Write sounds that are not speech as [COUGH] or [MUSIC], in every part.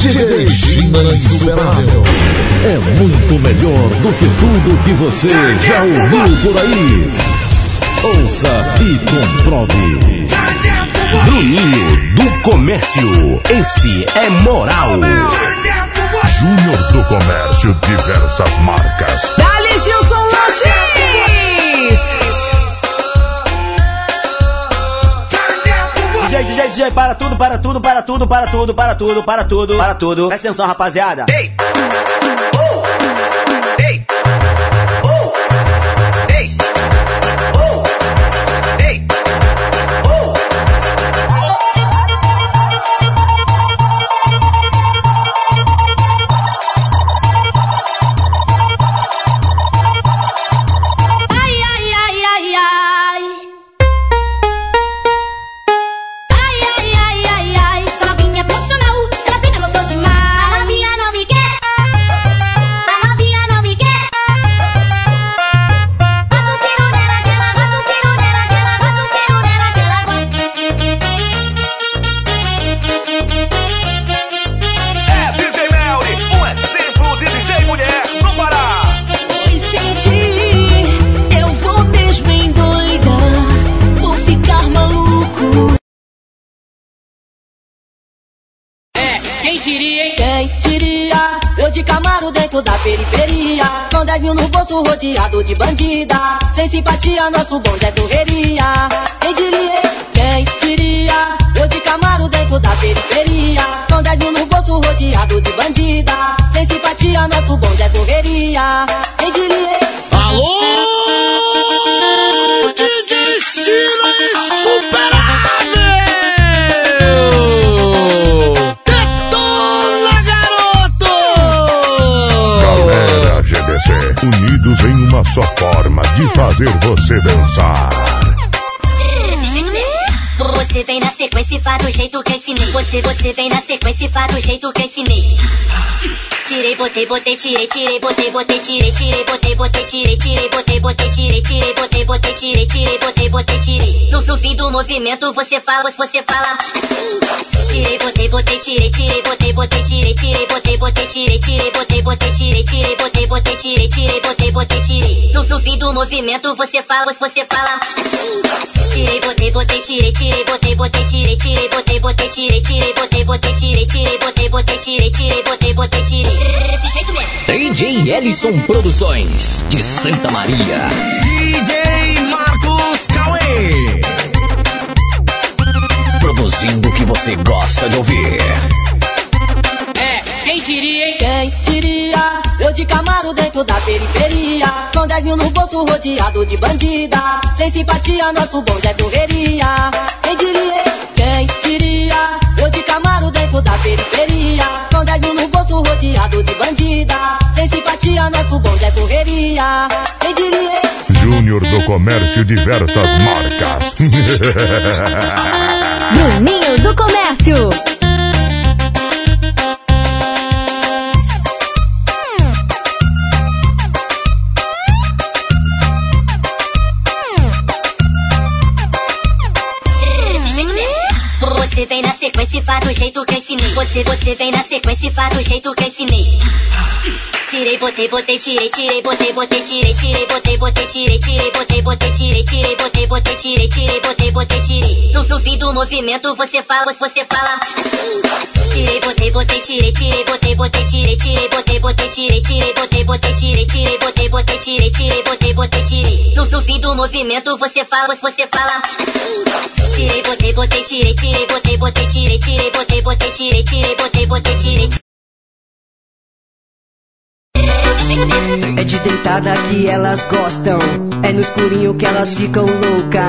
DJ China Insuperável. É muito melhor do que tudo que você já ouviu por aí. Ouça e comprove. Bruninho do Comércio. Esse é moral. Júnior do Comércio, diversas marcas. Dali Gilson Lanches! DJ, DJ, DJ, para tudo, para tudo, para tudo, para tudo, para tudo, para tudo, para tudo. Presta atenção, rapaziada. Ei! Rodeado de bandida. Sem simpatia, nosso bonde é correria. Quem diria? Quem diria? Eu de Camaro dentro da periferia. Com 10 mil no bolso rodeado de bandida. Sem simpatia, nosso bonde é correria. Uma só forma de fazer você dançar. Você vem na sequência e faz do jeito que eu ensinei. Você, você vem na sequência e faz do jeito que eu ensinei. Tirei, botei, botei, tirei, tirei, botei, botei, tirei, tirei, botei, botei, tirei, tirei, botei, botei, tirei, tirei, botei, botei, tirei, tirei, botei, botei, tirei. No, no fim do movimento você fala, você fala. Tirei, botei, botei, tirei, tirei, botei, botei, tirei, tirei, botei, botei, tirei, tirei, botei, botei, tirei, tirei, botei, botei, tirei, tirei, botei, botei, tirei. No, no fim do movimento você fala, você fala. Tirei, botei, botei, tirei, tirei, botei, botei, tirei, tirei, botei, botei, tirei, tirei, botei, botei, tirei, tirei, botei, botei, tirei, tirei, botei, botei, tirei. Desse jeito mesmo. DJ Ellison Produções de Santa Maria. DJ Marcos Cauê! Produzindo o que você gosta de ouvir. É, quem diria, hein? Quem diria? Eu de Camaro dentro da periferia. Com 10 mil no bolso rodeado de bandida. Sem simpatia, nosso bonde é correria. Quem diria? Quem diria? Eu de Camaro dentro da periferia. Com 10 mil no bolso rodeado de bandida. Sem simpatia, nosso bonde é correria. Quem diria? Júnior do Comércio, diversas marcas. [LAUGHS] Do Comércio. Desse jeito mesmo. Você vem na sequência e faz do jeito que eu ensinei. Você, você vem na sequência e faz do jeito que eu ensinei. Tirei, botei, botei, tirei, tirei, botei, botei, tirei, tirei, botei, botei, tirei, tirei, botei, botei, tirei, tirei, botei, botei, tirei, tirei, botei, botei, tirei. No, no fim do movimento você fala, você fala. Tirei, botei, botei, tirei, tirei, botei, botei, tirei, tirei, botei, botei, tirei, tirei, botei, botei, tirei, tirei, botei, botei, tirei, tirei, botei, botei, tirei. No, no fim do movimento você fala, você fala. Tirei, botei, botei, tirei, tirei, botei, botei, tirei, tirei, botei, botei, tirei, tirei, botei, botei, tirei. É de deitada que elas gostam. É no escurinho que elas ficam louca.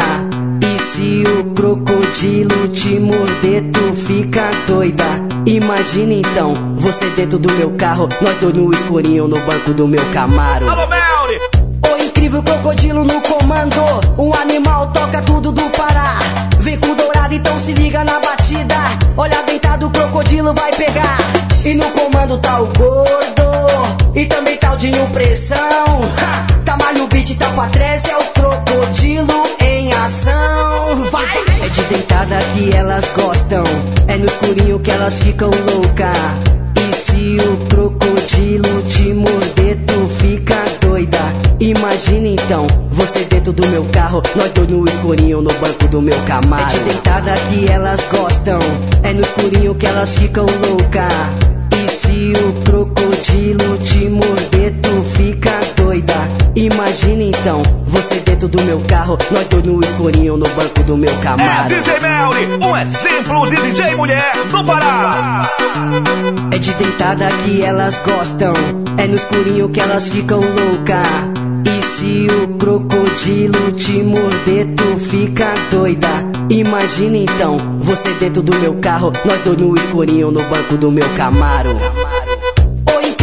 E se o crocodilo te morder, tu fica doida. Imagina então, você dentro do meu carro, nós dois no escurinho no banco do meu Camaro. Alô, Melly! O incrível crocodilo no comando. Um animal toca tudo do Pará. Vem com dourado, então se liga na batida. Olha deitado, o crocodilo vai pegar. E no comando tá o gordo. E também tá Taldinho Pressão. Ha! Tamalho Beat, tá Tapa 13 é o crocodilo em ação. Vai! É de deitada que elas gostam. É no escurinho que elas ficam louca. E se o crocodilo te morder, tu fica doida. Imagina então, você dentro do meu carro, nós dois no escurinho no banco do meu camarada. É de deitada que elas gostam, é no escurinho que elas ficam louca. Se o crocodilo te morder, tu fica doida. Imagina então, você dentro do meu carro, nós dois no escurinho no banco do meu É Camaro. DJ Melly, um exemplo de DJ mulher do Pará. É de deitada que elas gostam, é no escurinho que elas ficam louca. E se o crocodilo te morder, tu fica doida. Imagina então, você dentro do meu carro, nós dois no escurinho no banco do meu Camaro.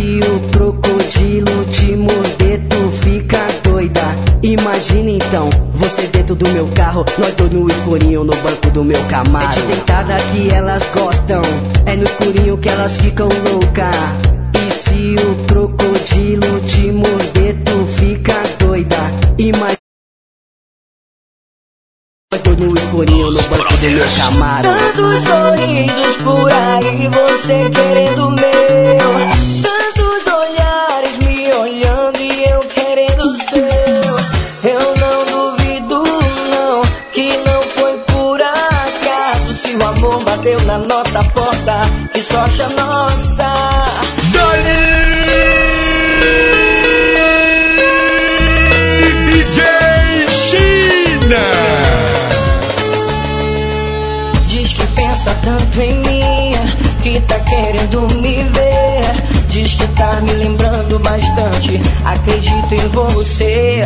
E se o crocodilo te morder, tu fica doida. Imagina então, você dentro do meu carro, nós dois no escurinho no banco do meu Camaro. É de deitada que elas gostam, é no escurinho que elas ficam louca. E se o crocodilo te morder, tu fica doida. Imagina no escurinho no banco do meu Camaro. Tantos sorrisos por aí, você querendo meu. Na nossa porta, que sorte a nossa. DJ China. Diz que pensa tanto em mim, que tá querendo me ver. Diz que tá me lembrando bastante, acredito em você.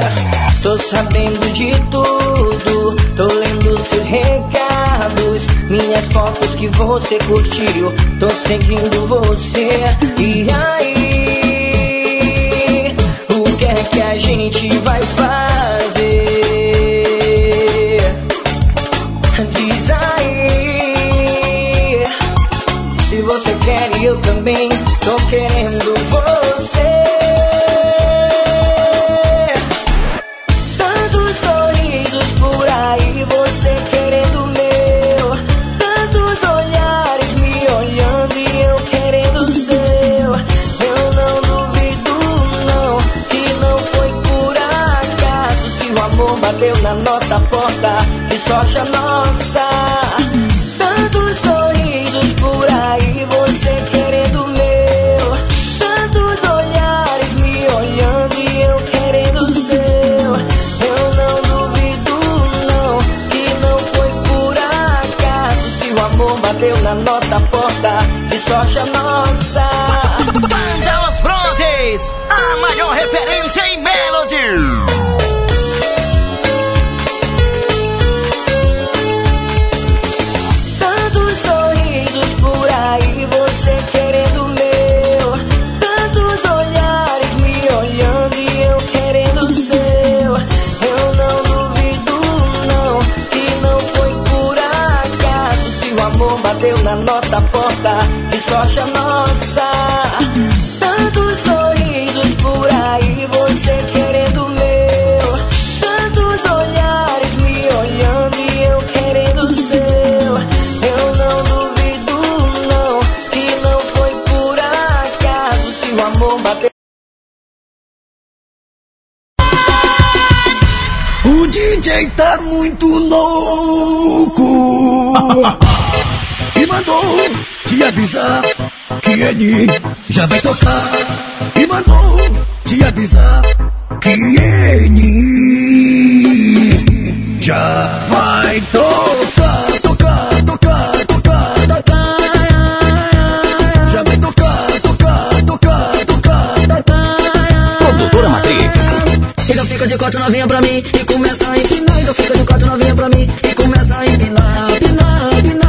Tô sabendo de tudo, tô lendo seus recados, minhas fotos que você curtiu. Tô seguindo você. E aí, o que é que a gente vai fazer? Pra mim e começa a empinar. Então fica de quatro novinha pra mim e começa a empinar, empinar, empinar.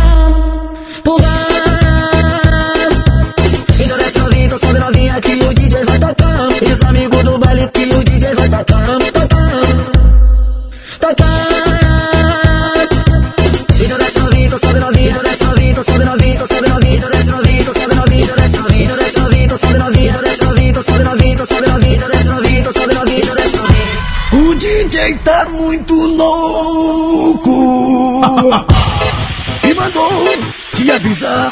avisar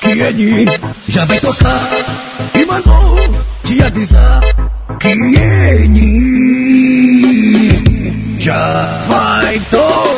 que ele já vai tocar. E mandou te avisar que ele já vai tocar.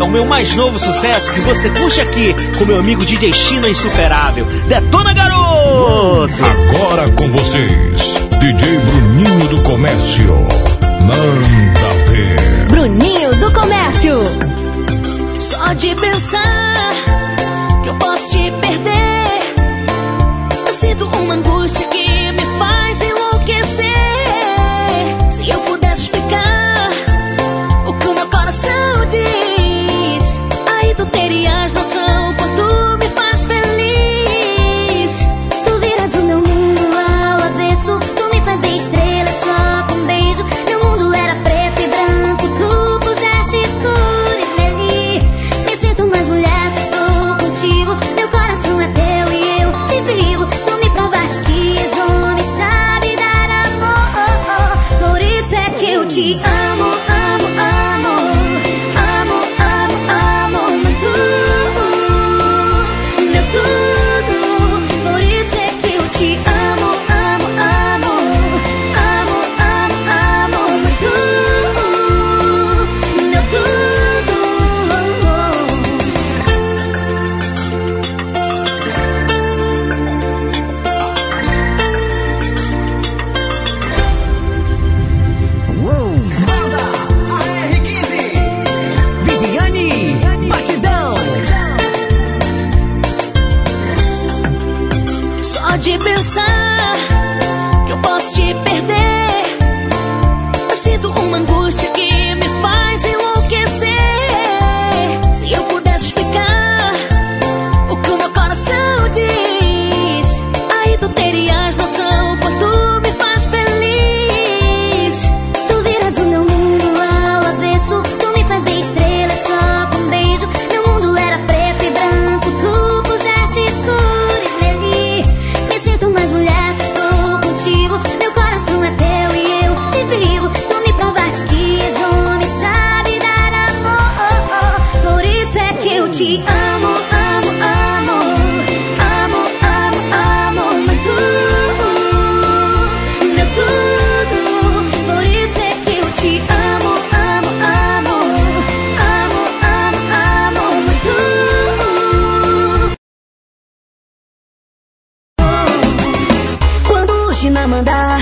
É o meu mais novo sucesso que você curte aqui com meu amigo DJ China Insuperável. Detona garoto! Agora com vocês, DJ Bruninho do Comércio. Manda ver. Bruninho do Comércio. Só de pensar que eu posso te perder, eu sinto uma angústia que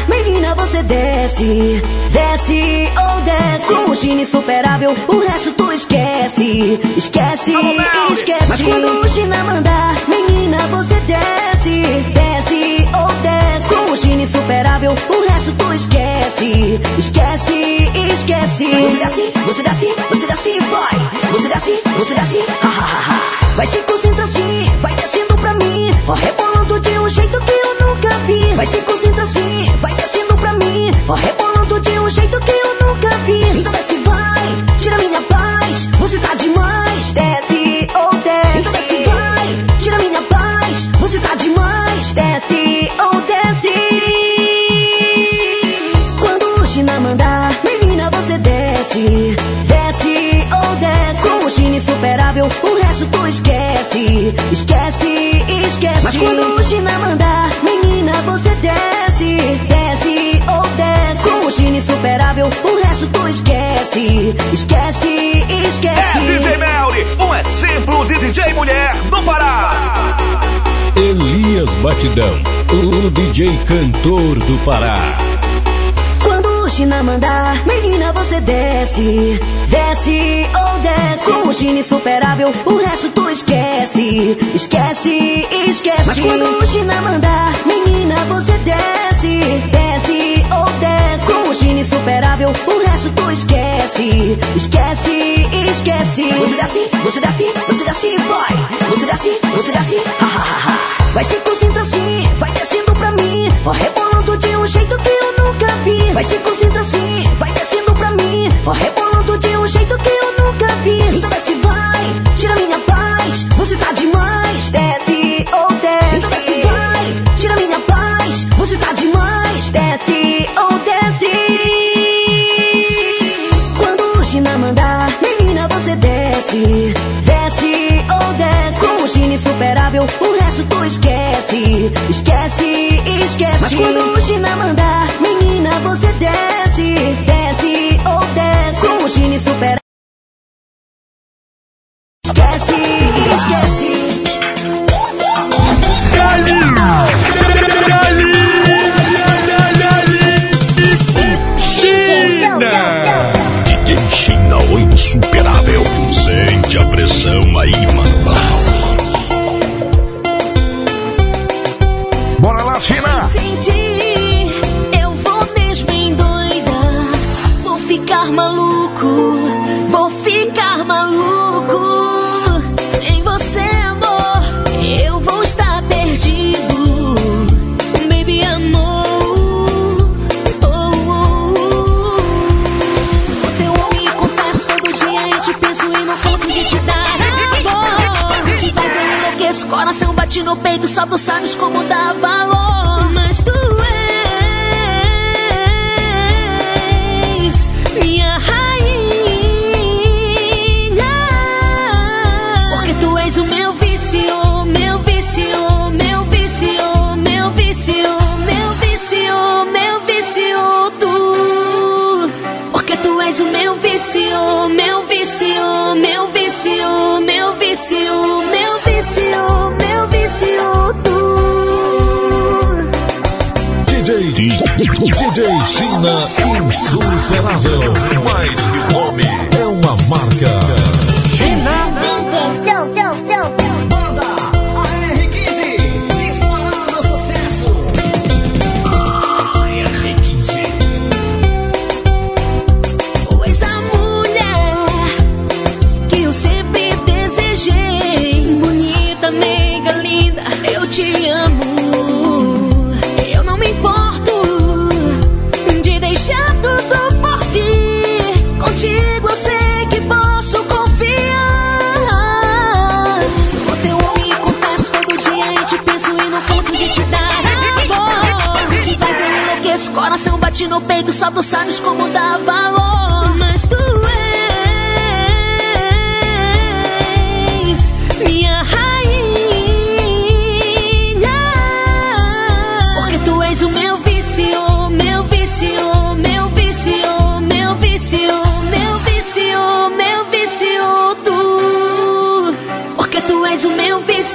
menina, você desce. Desce ou desce. Com o China insuperável, o resto tu esquece. Esquece, esquece. Mas quando o China mandar, menina, você desce. Desce ou desce. Com o China insuperável, o resto tu esquece. Esquece, esquece. Você desce, você desce, você desce, vai. Você desce, você desce, ha, ha, ha, ha. Vai se concentra assim, vai descendo pra mim. Ó, rebolando de um jeito que eu nunca vi. Vai se concentra assim, vai descendo pra mim. Ó, rebolando de um jeito que eu nunca vi. Então desce, vai, tira minha paz. Você tá demais. Desce ou desce. Então desce, vai, tira minha paz. Você tá demais. Desce ou desce. Quando o China mandar, menina, você desce, desce ou desce. Com o gine insuperável, o resto esquece, esquece, esquece. Mas quando o China mandar, menina, você desce, desce ou desce. Com o gine insuperável, o resto tu esquece, esquece, esquece. É DJ Melly, um exemplo de DJ mulher no Pará. Elias Batidão, o DJ cantor do Pará. China mandar, menina, você desce, desce ou desce. Com o China insuperável, o resto tu esquece, esquece, esquece. Mas quando o China mandar, menina, você desce, desce ou desce. Com o China insuperável, o resto tu esquece, esquece, esquece. Você desce, você desce, você desce, vai. Você desce, você desce, ha ha ha ha. Vai se concentra assim, vai descendo pra mim, ó, rebolando de um jeito que eu nunca vi. Vai se concentra assim, vai descendo pra mim, ó, rebolando de um jeito que eu nunca vi. Então desce, vai, tira minha insuperável, o resto tu esquece, esquece, esquece. Mas quando o China mandar, menina, você desce,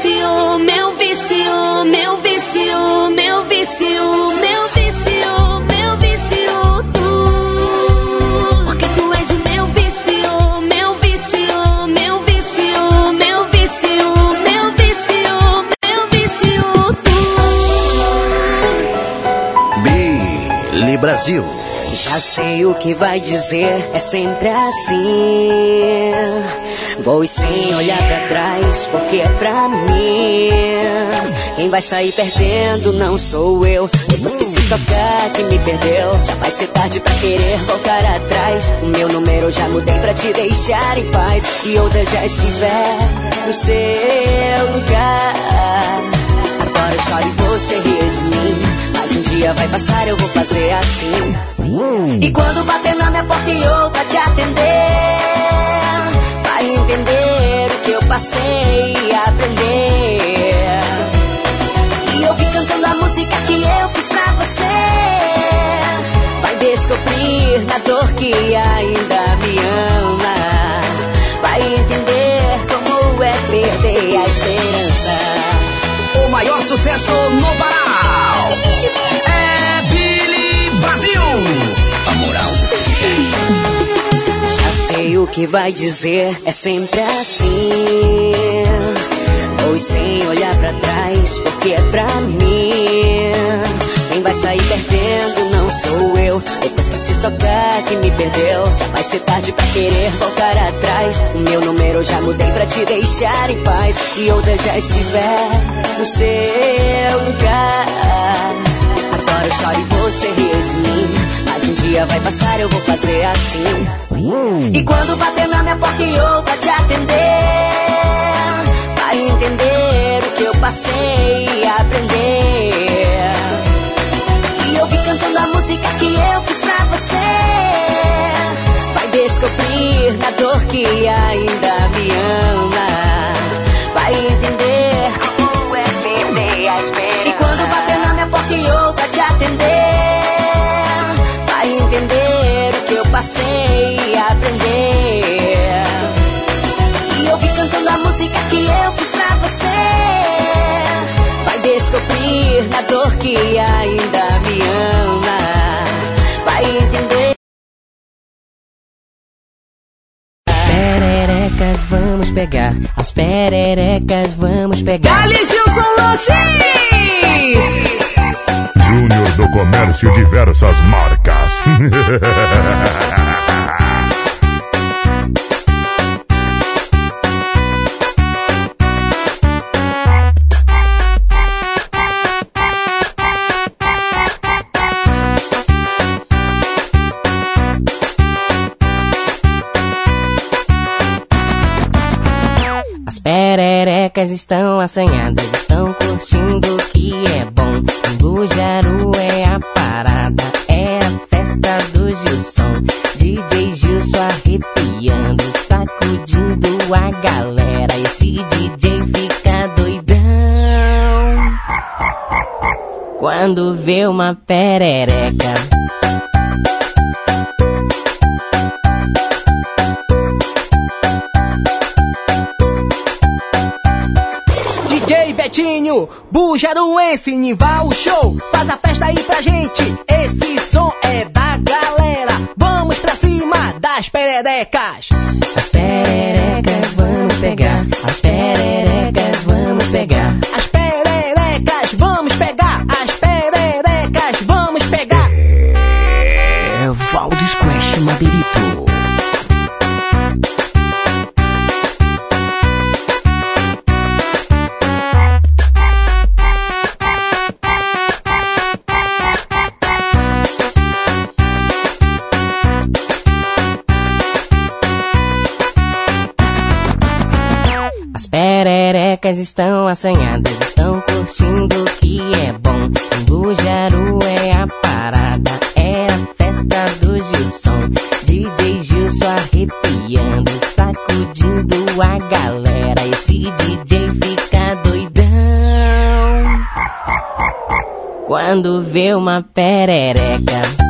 vício, meu vício, meu vício, meu vício, meu vício, meu vício, tu. Porque tu és o meu vício, meu vício, meu vício, meu vício, meu vício, meu vício, tu. Billy Brasil. Já sei o que vai dizer, é sempre assim. Vou sem olhar pra trás, porque é pra mim. Quem vai sair perdendo não sou eu. Depois que se tocar, que me perdeu. Já vai ser tarde pra querer voltar atrás. O meu número eu já mudei pra te deixar em paz. E outra já estiver no seu lugar. Agora eu choro e você rir de mim. Mas Mas um dia vai passar, eu vou fazer assim. E quando bater na minha porta e outra te atender, vai entender o que eu passei e aprender. E eu vi cantando a música que eu fiz pra você. Vai descobrir na dor que ainda me ama. Vai entender como é perder a esperança. O maior sucesso no Pará é Billy Brasil. O que vai dizer, é sempre assim. Pois sem olhar pra trás, porque é pra mim. Quem vai sair perdendo não sou eu. Depois que se tocar que me perdeu, vai ser tarde pra querer voltar atrás. O meu número já mudei pra te deixar em paz. E outra já estiver no seu lugar. Agora eu choro e você ri de mim. Mas um dia vai passar, eu vou fazer assim. E quando bater na minha porta e outra te atender, vai entender o que eu passei e aprender. E eu vi cantando a música que eu fiz pra você. Vai descobrir na dor que ainda me ama. Pegar. As pererecas, vamos pegar. Dali Gilson Lanches! Júnior do Comércio Diversas Marcas. [LAUGHS] estão assanhadas, estão curtindo o que é bom. Bujaru é a parada, é a festa do Gilson. DJ Gilson arrepiando, sacudindo a galera. Esse DJ fica doidão. Quando vê uma perereca. Betinho, Bujaruense, Nival Show, faz a festa aí pra gente. Esse som é da galera. Vamos pra cima das pererecas. As pererecas vamos pegar, as pererecas estão assanhadas, estão curtindo o que é bom. Bujaru é a parada, é a festa do Gilson. DJ Gilson arrepiando, sacudindo a galera. Esse DJ fica doidão. Quando vê uma perereca.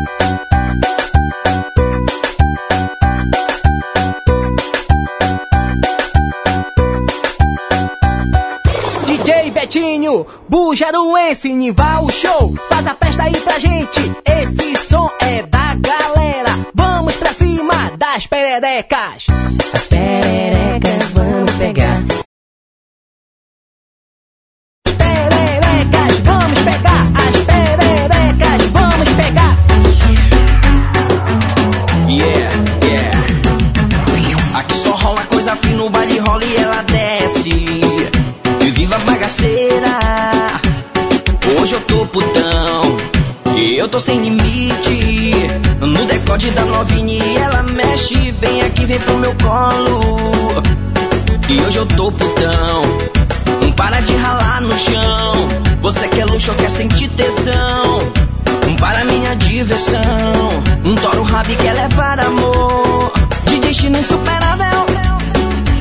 Betinho, Bujaruense, Nival Show, faz a festa aí pra gente. Esse som é da galera. Vamos pra cima das pererecas. As pererecas vamos pegar. Pererecas, vamos pegar. As pererecas, vamos pegar. Yeah, yeah. Aqui só rola coisa fina, o baile rola e ela. E Hoje eu tô putão. E eu tô sem limite. No decote da novinha ela mexe. Vem aqui, vem pro meu colo. E hoje eu tô putão. Não para de ralar no chão. Você quer luxo ou quer sentir tesão? Para minha diversão, um toro rabi quer levar amor. De destino insuperável.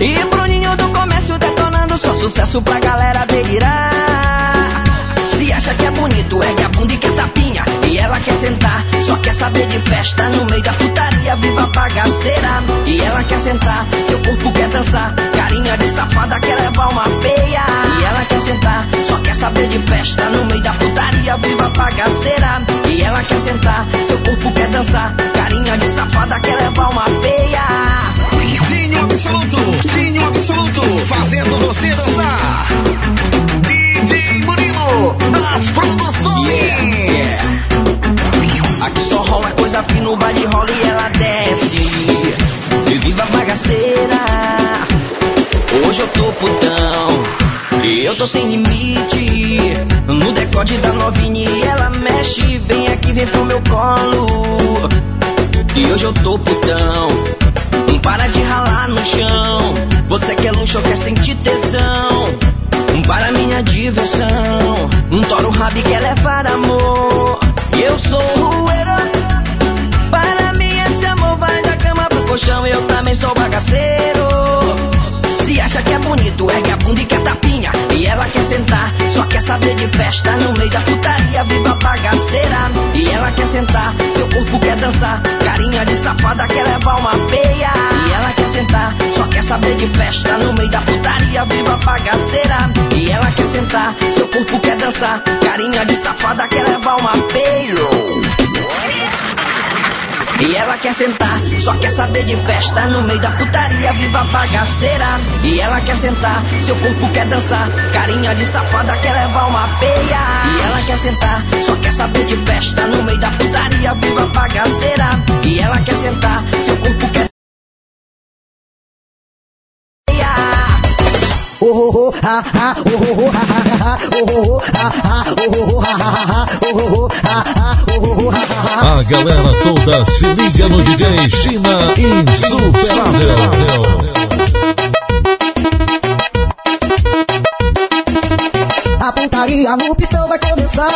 E Bruninho do comércio detonando só sucesso pra galera delirar. Se acha que é bonito, ergue a bunda e quer tapinha. E ela quer sentar, só quer saber de festa no meio da putaria, viva bagaceira. E ela quer sentar, seu corpo quer dançar. Carinha de safada quer levar uma peia. E ela quer sentar, só quer saber de festa no meio da putaria, viva bagaceira. E ela quer sentar, seu corpo quer dançar. Carinha de safada quer levar uma peia. Dinho absoluto, Dinho absoluto, fazendo você dançar. DJ Murilo, das produções. Aqui só rola coisa fina, o baile rola e ela desce. E viva a bagaceira, hoje eu tô putão. Eu tô sem limite, no decote da novinha ela mexe. Vem aqui, vem pro meu colo. E hoje eu tô putão. Para de ralar no chão. Você quer luxo ou quer sentir tesão? Para minha diversão. Um toro rabi quer levar amor. Eu sou o herói. Para mim esse amor vai da cama pro colchão. Eu também sou bagaceiro. Acha que é bonito, ergue a bunda e quer tapinha. E ela quer sentar, só quer saber de festa no meio da putaria, viva bagaceira. E ela quer sentar, seu corpo quer dançar. Carinha de safada quer levar uma peia. E ela quer sentar, só quer saber de festa no meio da putaria, viva bagaceira. E ela quer sentar, seu corpo quer dançar. Carinha de safada quer levar uma peia. E ela quer sentar, só quer saber de festa no meio da putaria, viva bagaceira. E ela quer sentar, seu corpo quer dançar, carinha de safada quer levar uma peia. E ela quer sentar, só quer saber de festa no meio da putaria, viva bagaceira. E ela quer sentar, seu corpo quer A galera toda se liga no DJ China Insuperável. A pontaria no pistão vai começar.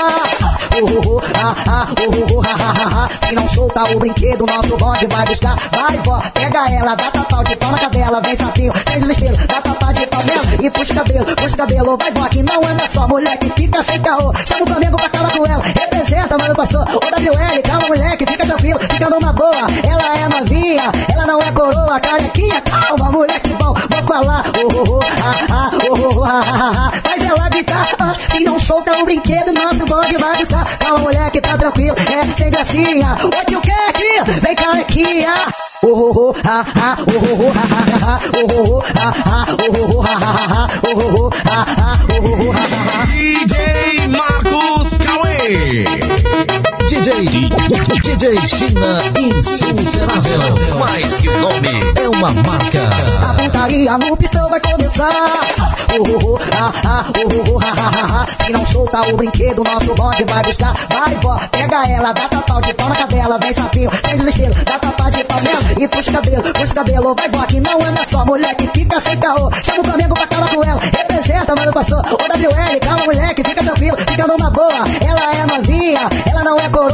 Oh, oh, oh, ah, ah, oh, oh, oh, ha, ha, ha, ha. Se não solta o brinquedo, nosso bonde vai buscar. Vai, vó, pega ela, dá tapau de pau na cadela. Vem sapinho, sem desespero, dá tapau de pau nela. E puxa cabelo, puxa cabelo. Vai, vó, que não anda só, moleque, fica sem caô. Chama o Flamengo pra acabar com ela. Representa, mano, pastor. O WL, calma, moleque, fica tranquilo, fica numa boa. Ela é novinha, ela não é coroa. Carequinha, calma, moleque bom. Vou falar, oh, oh, oh, ah, ah, oh, oh, oh, ah, ah, ah. Faz ela gritar, ah, se não solta o brinquedo, nosso bonde vai buscar. Calma, moleque, tá tranquilo, é sem gracinha. O tio quer aqui, vem carequinha. Oh, oh, oh, ah, ah, oh, oh, oh, ah, ah, oh, oh, ah, ah, oh, oh, ah, ah, oh, oh, ah, ah, oh, oh, ah, ah. DJ Marcos Cauê. DJ, DJ China Insuperável. Mais que nome, é uma marca. A pontaria no pistão vai começar. Oh, oh, oh, ah, ah, oh, oh, oh, ah, ah, ah, ah. Se não solta o brinquedo, nosso bonde vai buscar. Vai, vó, pega ela, dá tapau de pau na cadela. Vem sapinho, sem desespero, dá tapau de pau nela. E puxa o cabelo, puxa o cabelo. Vai, vó, que não anda só, moleque, fica sem caô. Chama o Flamengo pra acabar com ela. Representa, mano, pastor. O WL, calma, moleque, fica tranquilo, fica numa boa. Ela é novinha, ela não é coroa.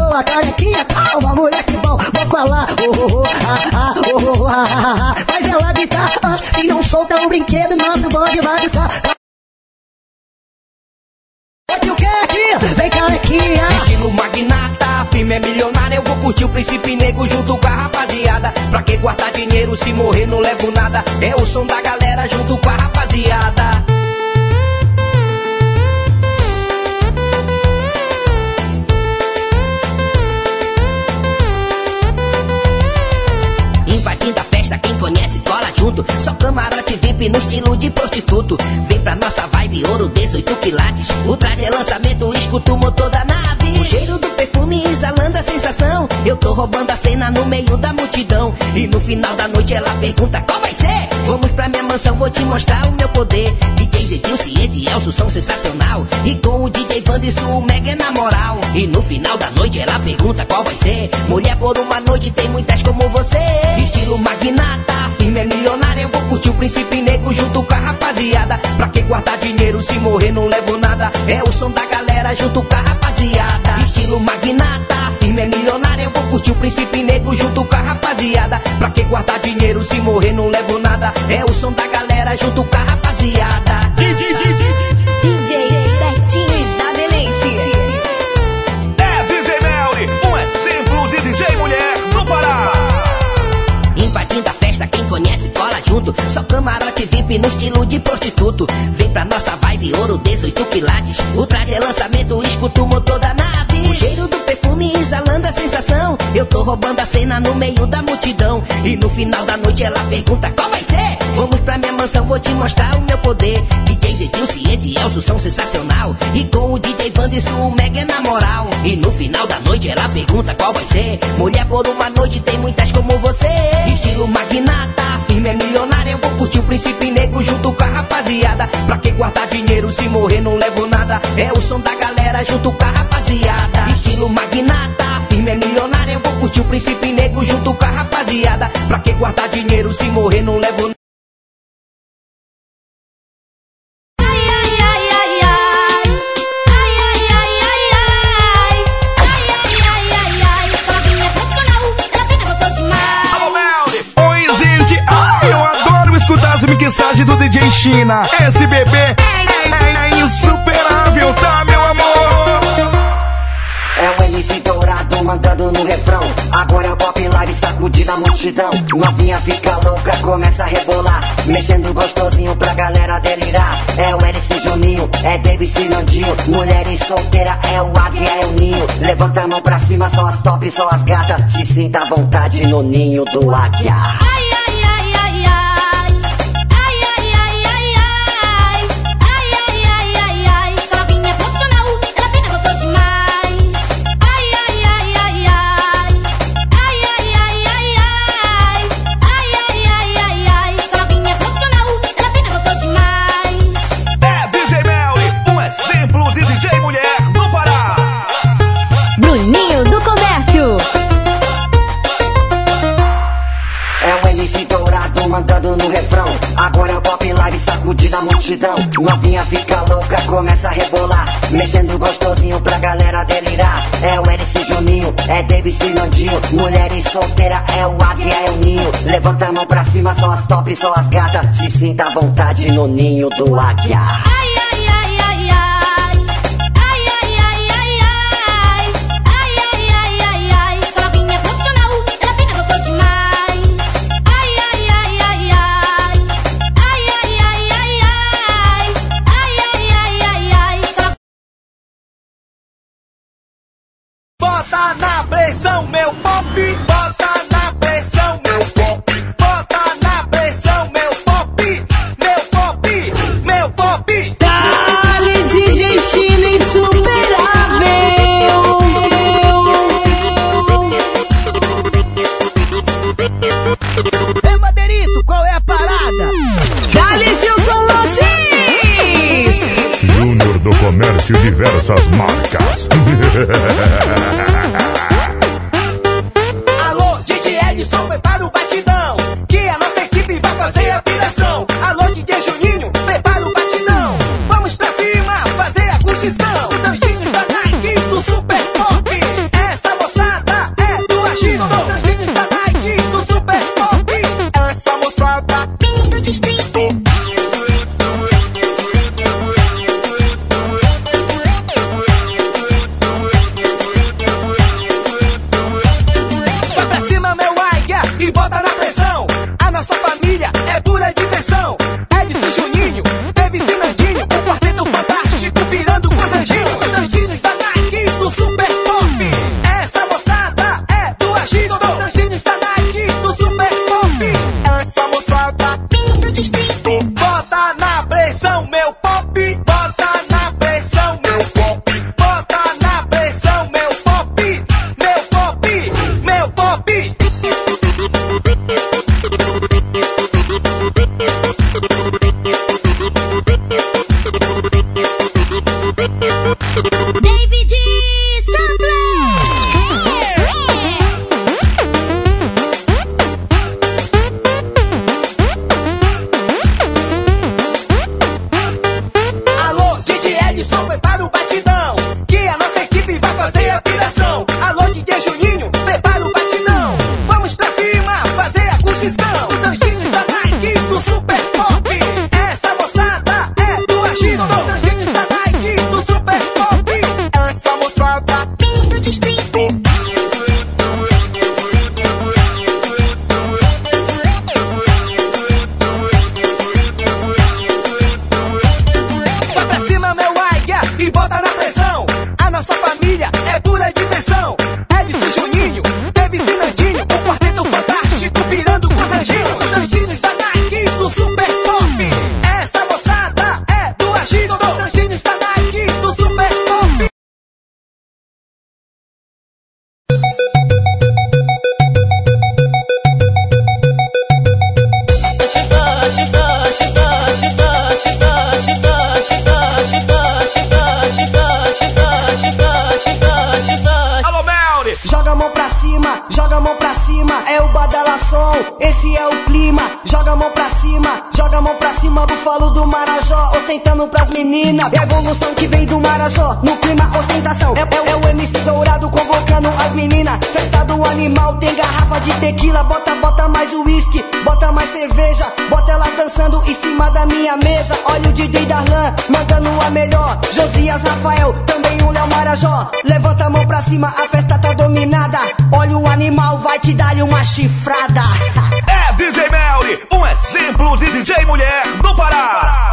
Carequinha, calma, moleque bom. Vou falar, oh, ah, ah, ah, ah, ah. Faz ela gritar, ah, se não solta o brinquedo, nosso bonde vai buscar. O quer aqui, vem carequinha. Estilo magnata, firme é milionário. Eu vou curtir o príncipe negro junto com a rapaziada. Pra que guardar dinheiro se morrer não levo nada? É o som da galera junto com a rapaziada. Junto. Só camarote VIP no estilo de prostituto. Vem pra nossa vibe, ouro 18 quilates. O traje é lançamento, escuta o motor da nave. Perfume exalando a sensação. Eu tô roubando a cena no meio da multidão. E no final da noite ela pergunta qual vai ser. Vamos pra minha mansão, vou te mostrar o meu poder. DJ Zedilce e Edielso são sensacional. E com o DJ Vandisson, o Mega é na moral. E no final da noite ela pergunta qual vai ser. Mulher por uma noite, tem muitas como você. Estilo magnata, firme é milionária. Eu vou curtir o príncipe negro junto com a rapaziada. Pra que guardar dinheiro se morrer não levo nada? É o som da galera junto com a rapaziada. Estilo magnata, firme é milionário. Eu vou curtir o príncipe negro junto com a rapaziada. Pra que guardar dinheiro se morrer não levo nada? É o som da galera junto com a rapaziada. Só camarote VIP no estilo de prostituto. Vem pra nossa vibe, ouro 18 quilates. O traje é lançamento, escuta o motor da nave. O cheiro do perfume exalando a sensação. Eu tô roubando a cena no meio da multidão. E no final da noite ela pergunta qual vai ser. Vamos pra minha mansão, vou te mostrar o meu poder. DJ Edilson e Edielso são sensacional. E com o DJ Vanderson, o Mega é na moral. E no final da noite ela pergunta qual vai ser. Mulher por uma noite tem muitas como você. Estilo magnata, firme é milionária. Eu vou curtir o príncipe negro junto com a rapaziada. Pra que guardar dinheiro se morrer não levo nada? É o som da galera junto com a rapaziada. Estilo magnata, firme é milionária. Eu vou curtir o príncipe negro junto com a rapaziada. Pra que guardar dinheiro se morrer não levo nada? Do DJ China. Esse bebê é, é insuperável, tá, meu amor? É o MC Dourado mandando no refrão. Agora é o pop live sacudindo a multidão. Novinha fica louca, começa a rebolar. Mexendo gostosinho pra galera delirar. É o LC Juninho, é David Sinandinho. Mulheres solteira, é o águia, é o ninho. Levanta a mão pra cima, só as top, só as gatas. Se sinta à vontade no ninho do águia. Multidão. Novinha fica louca, começa a rebolar. Mexendo gostosinho pra galera delirar. É o LC Juninho, é David Sinandinho. Mulheres solteira, é o águia, é o ninho. Levanta a mão pra cima, só as top, só as gatas. Se sinta à vontade no ninho do águia. Clima. Joga a mão pra cima, joga a mão pra cima, bufalo do Marajó, ostentando pras meninas. É a evolução que vem do Marajó, no clima ostentação. É, é- é o MC dourado convocando as meninas. Festa do animal, tem garrafa de tequila, bota, bota mais uísque, bota mais cerveja, bota elas dançando em cima da minha mesa. Olha o DJ Darlan, mandando a melhor. Josias Rafael, também o Léo Marajó. Levanta a mão pra cima, a festa tá dominada. Olha o animal, vai te dar uma chifrada. [LAUGHS] Melly, um exemplo de DJ mulher do Pará.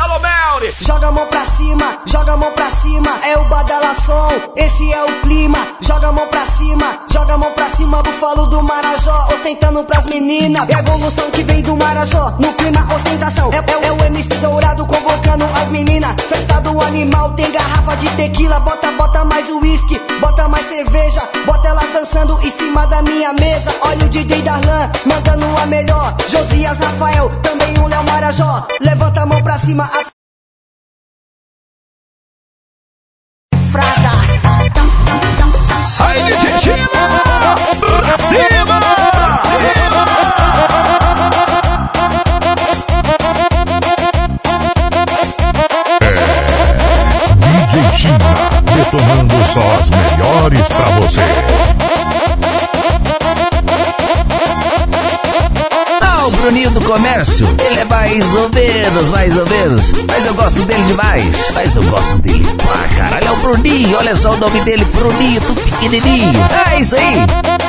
Alô, Melri! Joga a mão pra cima, joga a mão pra cima, é o badalação, esse é o. Joga a mão pra cima, joga a mão pra cima, bufalo do Marajó, ostentando pras meninas. É evolução que vem do Marajó, no clima ostentação. É, é- é o MC dourado convocando as meninas. Festa do animal, tem garrafa de tequila, bota, bota mais uísque, bota mais cerveja, bota elas dançando em cima da minha mesa. Olha o DJ Darlan, mandando a melhor. Josias Rafael, também o Léo Marajó. Levanta a mão pra cima, a frada. Aí, DJ China, pra cima! DJ China, detonando só as melhores pra você. Bruninho do Comércio, ele é mais ou menos, mais ou menos. Mas eu gosto dele demais. Mas eu gosto dele pra caralho. É o Bruninho, olha só o nome dele, Bruninho, tu pequenininho. É isso aí.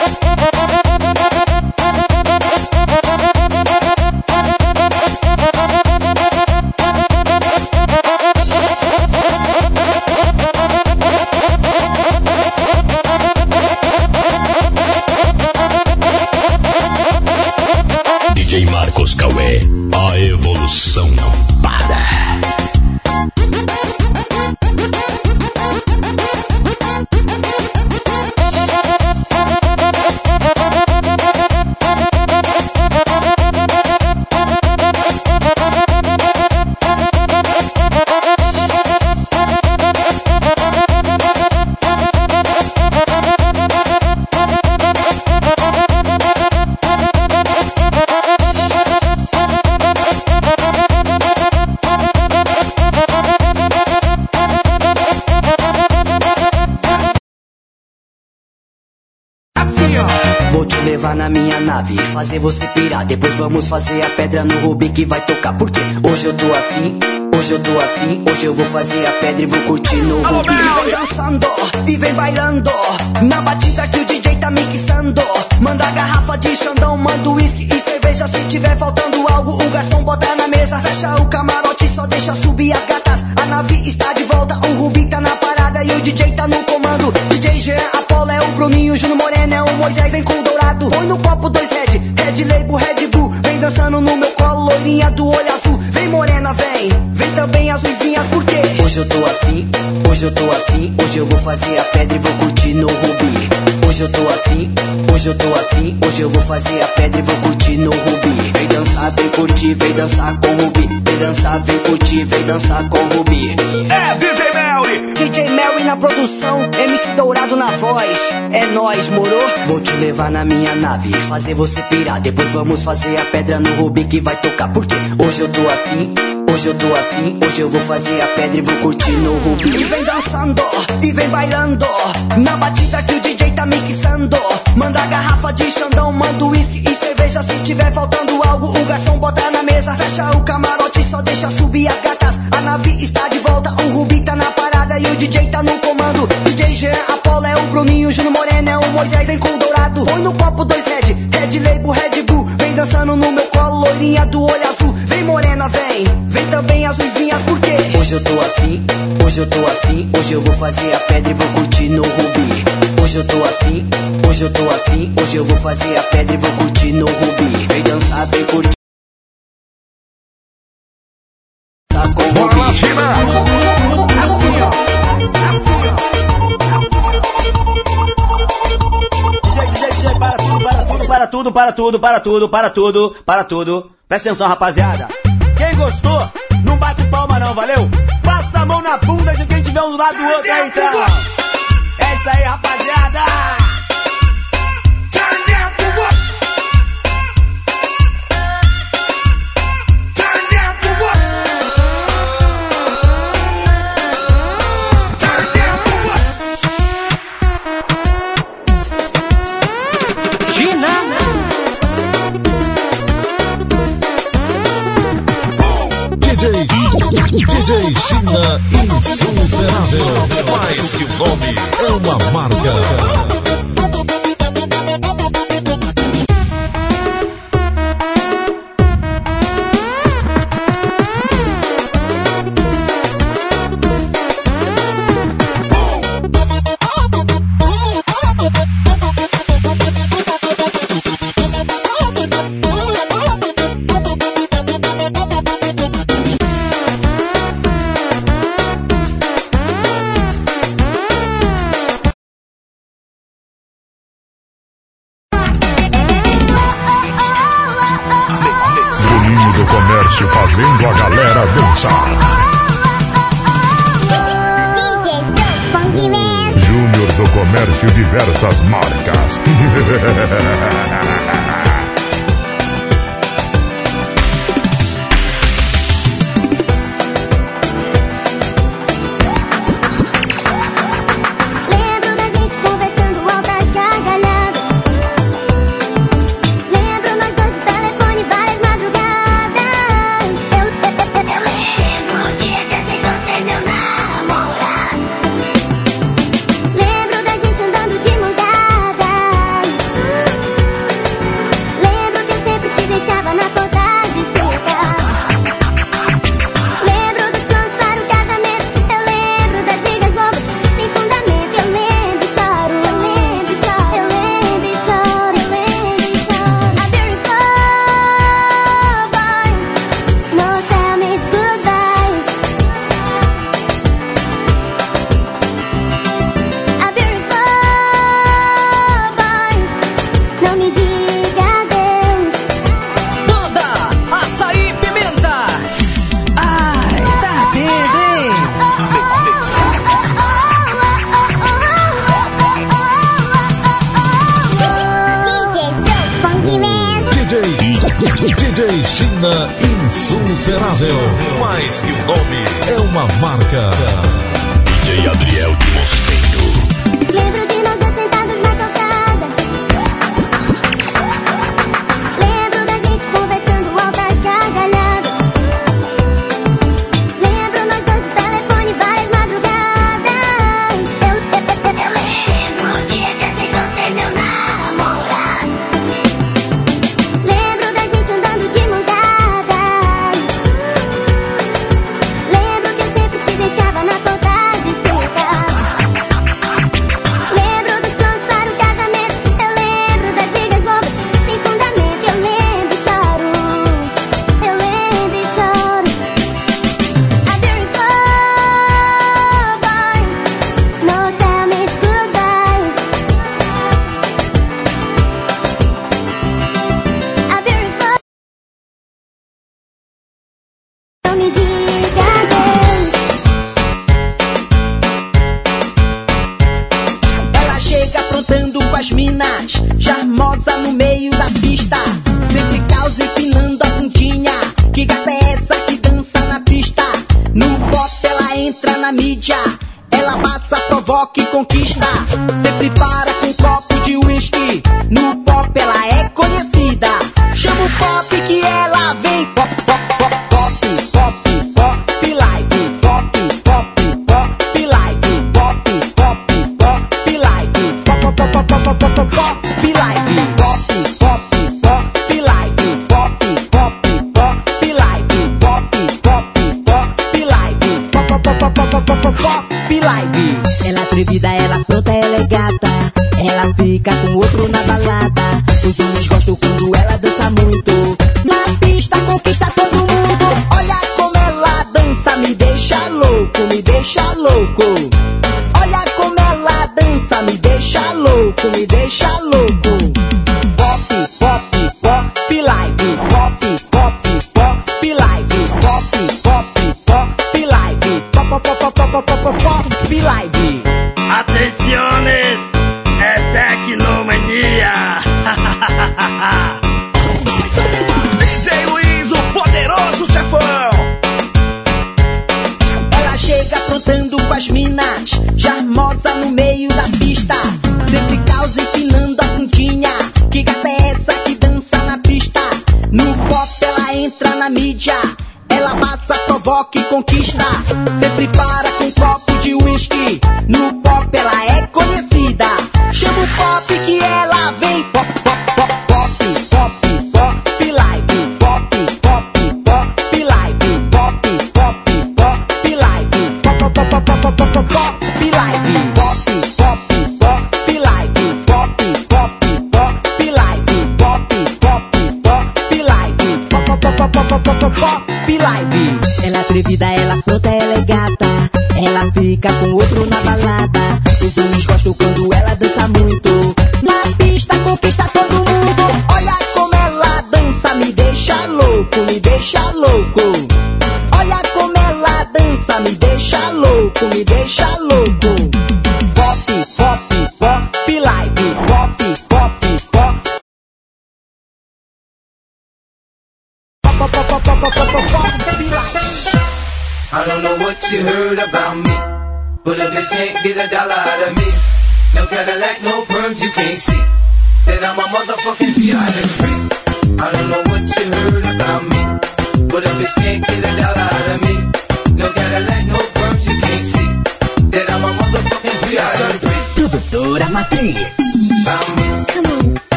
Na minha nave e fazer você pirar. Depois vamos fazer a pedra no Rubi que vai tocar. Porque hoje eu tô afim, hoje eu tô afim. Hoje eu vou fazer a pedra e vou curtir no Rubi. E vem dançando, e vem bailando. Na batida que o DJ tá mixando. Manda a garrafa de Xandão, manda uísque e cerveja. Se tiver faltando algo, o garçom bota na mesa. Fecha o camarote, só deixa subir as gatas. A nave está de volta, o Rubi tá na parada e o DJ tá no comando. DJ Jean, Apolo é o Bruninho, Júnior Moreno é o Moisés, vem com o dourado. Põe no copo dois Red, Red Label, Red Bull. Vem dançando no meu colo, lourinha do olho azul. Vem morena, vem, vem também as luzinhas, porque hoje eu tô afim, hoje eu tô afim. Hoje eu vou fazer a pedra e vou curtir no Rubi. Hoje eu tô afim, hoje eu tô afim. Hoje eu vou fazer a pedra e vou curtir no Rubi. Vem dançar, vem curtir, vem dançar com o Rubi. Vem dançar, vem curtir, vem dançar com o Rubi. É DJ DJ Mary na produção, MC Dourado na voz. É nóis, moro? Vou te levar na minha nave e fazer você pirar. Depois vamos fazer a pedra no Rubi que vai tocar. Porque hoje eu tô afim, hoje eu tô afim. Hoje eu vou fazer a pedra e vou curtir no Rubi. E vem dançando, e vem bailando. Na batida que o DJ tá mixando. Manda garrafa de Xandão, manda uísque e cerveja. Se tiver faltando algo, o garçom bota na mesa. Fecha o camarote, só deixa subir as gatas. A nave está de volta, o Rubi tá na parada e o DJ tá no comando. DJ Jean, Apolo é o Bruninho, Júnior Moreno é o Moisés, vem com o dourado. Põe no copo dois Red, Red Label, Red Bull. Vem dançando no meu colo, loirinha do olho azul. Vem morena, vem, vem também as luzinhas, porque hoje eu tô afim, hoje eu tô afim, hoje eu vou fazer a pedra e vou curtir no rubi. Hoje eu tô afim, hoje eu tô afim, hoje eu vou fazer a pedra e vou curtir no rubi. Vem dançar, vem curtir. Com o rubi. Assim, ó. DJ, DJ, para tudo, para tudo, para tudo, para tudo, para tudo, para tudo, para tudo. Presta atenção, rapaziada. Quem gostou, não bate palma não, valeu? Passa a mão na bunda de quem tiver um do lado do outro aí, então. É isso aí, rapaziada. DJ China insuperável. Mais que o nome, é uma marca. Insuperável. Mais que o nome, é uma marca.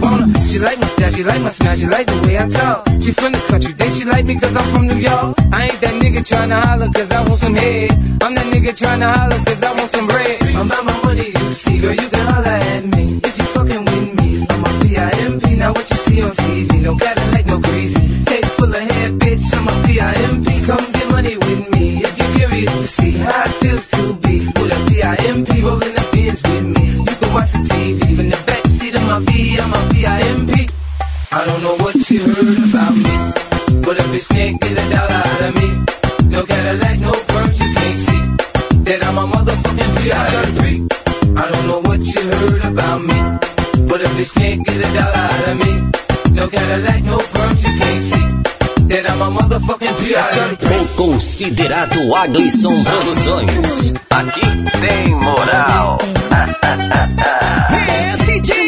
They her. She like my style, she like my smile, she like the way I talk. She from the country, then she like me cause I'm from New York. I ain't that nigga tryna holler cause I want some head. I'm that nigga tryna holler cause I want some bread. I'm about my money, you see, girl, you can holler at me. If you fucking with me, I'm a PIMP, now what you see on TV, no Cadillac, no greasy. Head full of hair, bitch, I'm a PIMP. Come get money with me if you're curious to see how it feels to be you heard about me, but a bitch can't get a dollar out of me. No Cadillac, no perms, you can't see that I'm a motherfucking PIMP. I don't know what you heard about me, but a bitch can't get a dollar out of me. No Cadillac, no perms, you can't see that I'm a motherfucking PIMP. O considerado Aglisson Produções. Aqui tem moral. É [LAUGHS] DJ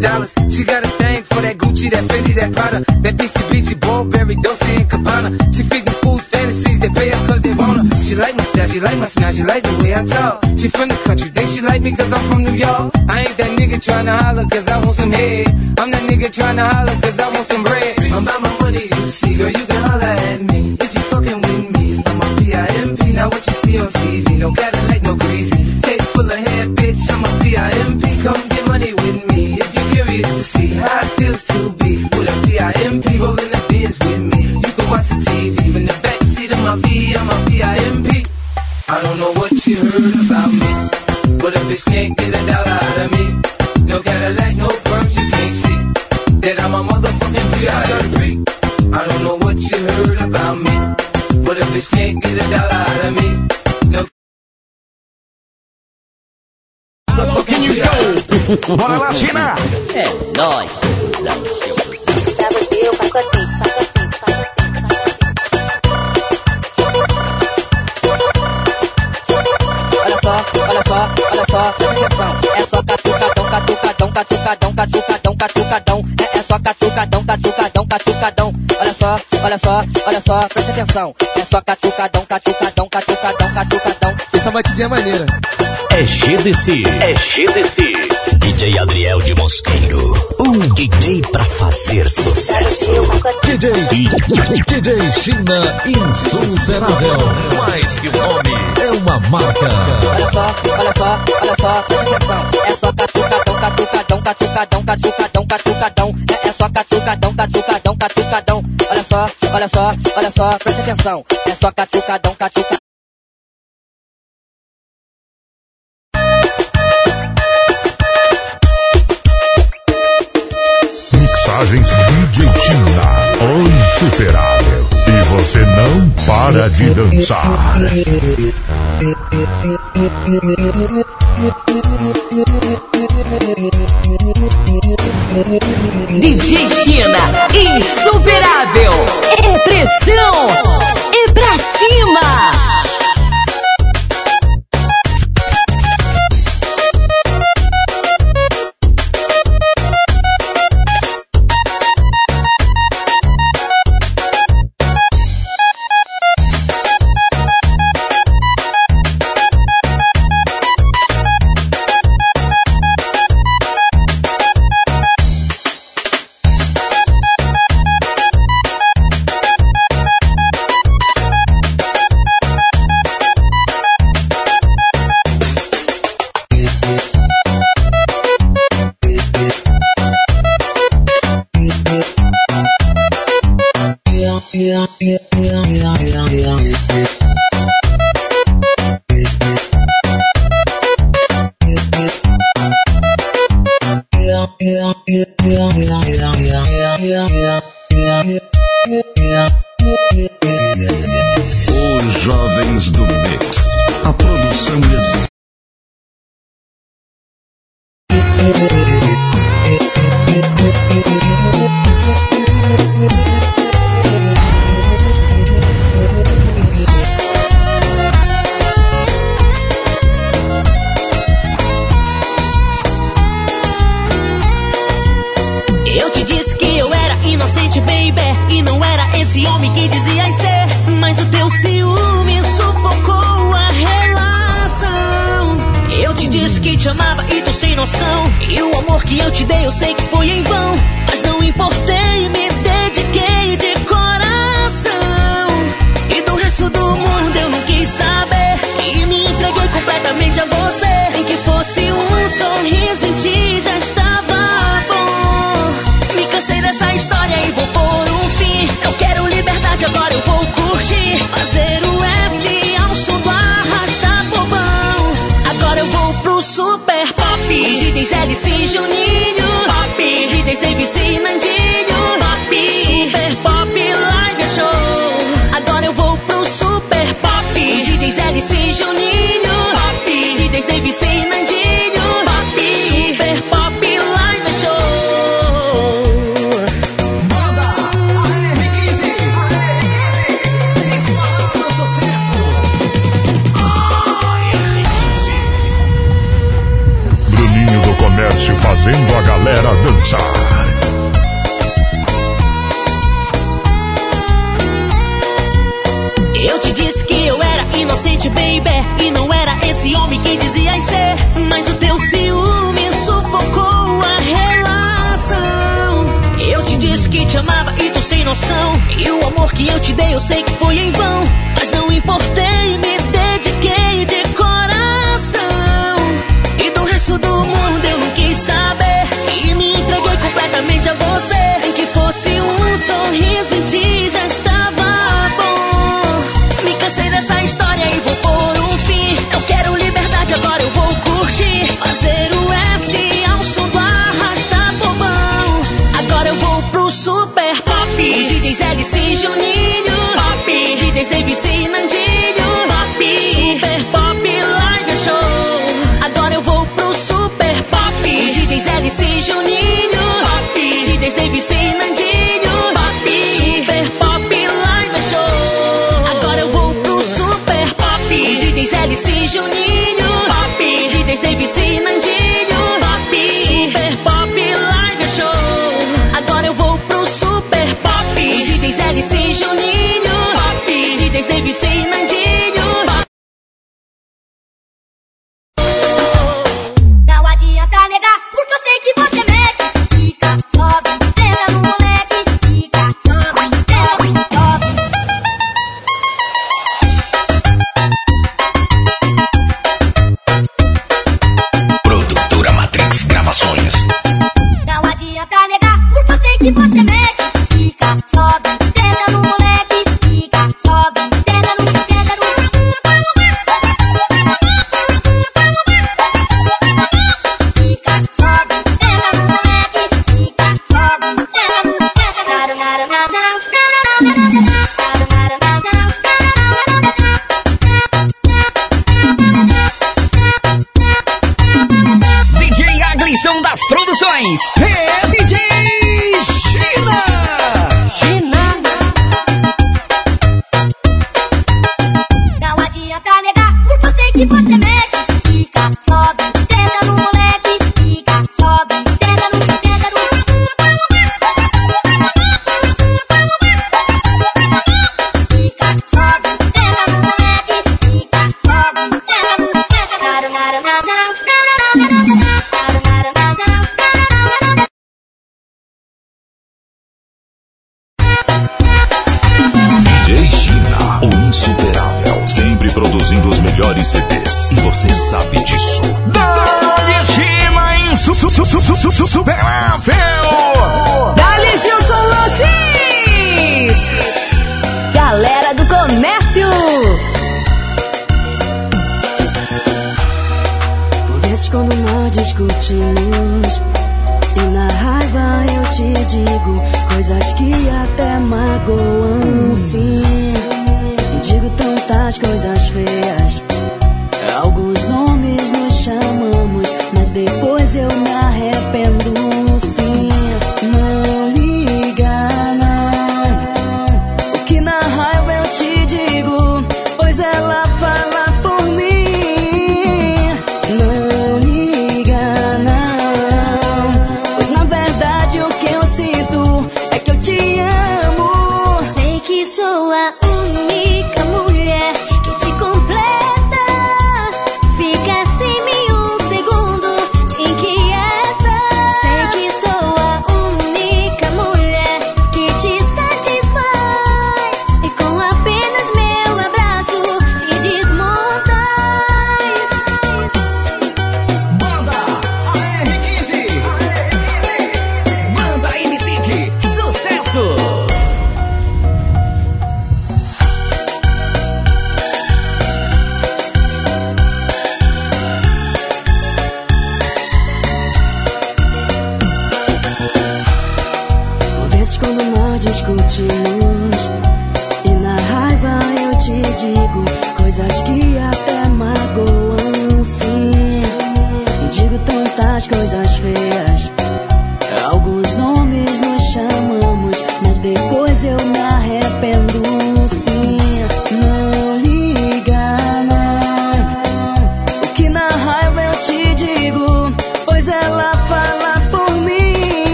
dollars. She got a thing for that Gucci, that Fendi, that Prada, that BCBG, Burberry, Dolce and Gabbana. She feeding fools fantasies, they pay her cause they want her. She like my style, she like my smile, she like the way I talk. She from the country, then she like me cause I'm from New York. I ain't that nigga tryna holler cause I want some head. I'm that nigga tryna holler cause I want some bread. I'm about my money, you see, girl, you can holler at me. If you fucking with me, I'm a PIMP, now what you see on TV, no Cadillac, feels to be with a PIMP rolling the bins with me. You can watch the TV in the back seat of my V, I'm a PIMP. I don't know what you heard about me, but a bitch can't get a dollar out of me. No Cadillac, no perms, you can't see that I'm a motherfucking PIMP. I don't know what you heard about me, but a bitch can't get a dollar out of me. No Can you go? Bora lá, China. É nóis. Pra você, o pacotinho, pacotinho, Olha só, olha só, olha só, presta atenção. É só catucadão, catucadão, catucadão, catucadão, catucadão. É, é só catucadão, catucadão, catucadão. Olha só, olha só, olha só, preste atenção. É só catucadão, catucadão, catucadão, catucadão. Essa batidinha é maneira. É GDC. É GDC. DJ Adriel de Mosqueiro. Um DJ pra fazer sucesso. DJ. DJ China Insuperável. Mais que um nome, é uma marca. Olha só, olha só, olha só, preste atenção. É só catucadão, catucadão, catucadão, catucadão, catucadão. É, é só catucadão, catucadão, catucadão. Olha só, olha só, olha só, preste atenção. É só catucadão, catucadão. Você não para de dançar. DJ China, insuperável. É pressão, é pra cima. Dizias ser. Mas o teu ciúme sufocou a relação. Eu te disse que te amava e tu sem noção. E o amor que eu te dei eu sei que foi em vão. Mas não importei, me dediquei de coração. E do resto do mundo eu não quis saber. E me entreguei completamente a você. Nem que fosse um sorriso em ti já estava liberdade, agora eu vou curtir. Fazer o S ao som do arrasta povão. Agora eu vou pro super pop. DJs LC Juninho. Pop. DJs Davis e Nandinho. Pop. Super pop live show. Agora eu vou pro super pop. DJs LC Juninho. Pop. DJs Davis e Nandinho. Fazendo a galera dançar. Eu te disse que eu era inocente, baby. E não era esse homem que dizias ser. Mas o teu ciúme sufocou a relação. Eu te disse que te amava e tu sem noção. E o amor que eu te dei eu sei que foi em vão. Mas não importei, me dediquei de coração. E do resto do mundo eu não você. Que fosse um sorriso em ti já estava bom. Me cansei dessa história e vou pôr um fim. Eu quero liberdade, agora eu vou curtir. Fazer o S ao som do arrasta povão. Agora eu vou pro super pop. Os DJs LC Juninho. Pop. DJs Davis e Nandinho. Pop. Super pop live show. Agora eu vou pro super pop. Os DJs LC Juninho. Pop. DJs Davis e Nandinho. Pop. Super pop live show. Agora eu vou pro super pop. DJs LC e Juninho. Pop. DJs Davis e Nandinho.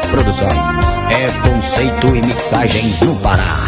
Produções. É conceito e mixagem no Pará.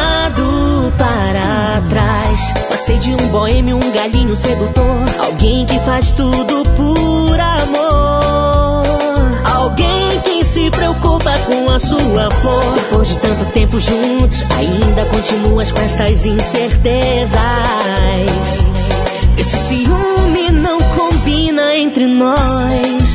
deixado para trás. Passei de um boêmio, um galinho sedutor. Alguém que faz tudo por amor. Alguém que se preocupa com a sua flor. Depois de tanto tempo juntos, ainda continuas com estas incertezas. Esse ciúme não combina entre nós.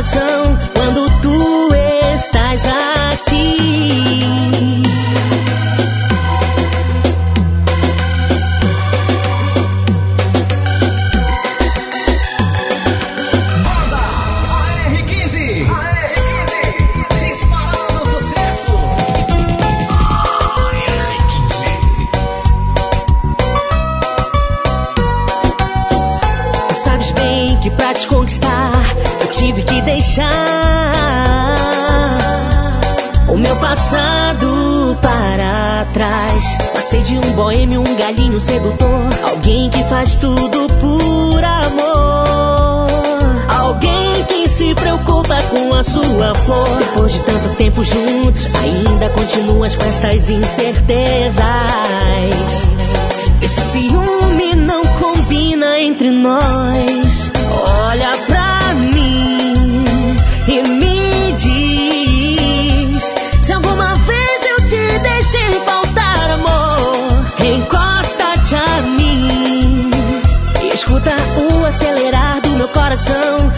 Coração para trás. Passei de um boêmio, um galinho sedutor, alguém que faz tudo por amor. Alguém que se preocupa com a sua flor. Depois de tanto tempo juntos, ainda continuas com estas incertezas. Esse ciúme não combina entre nós. Olha pra mim e me coração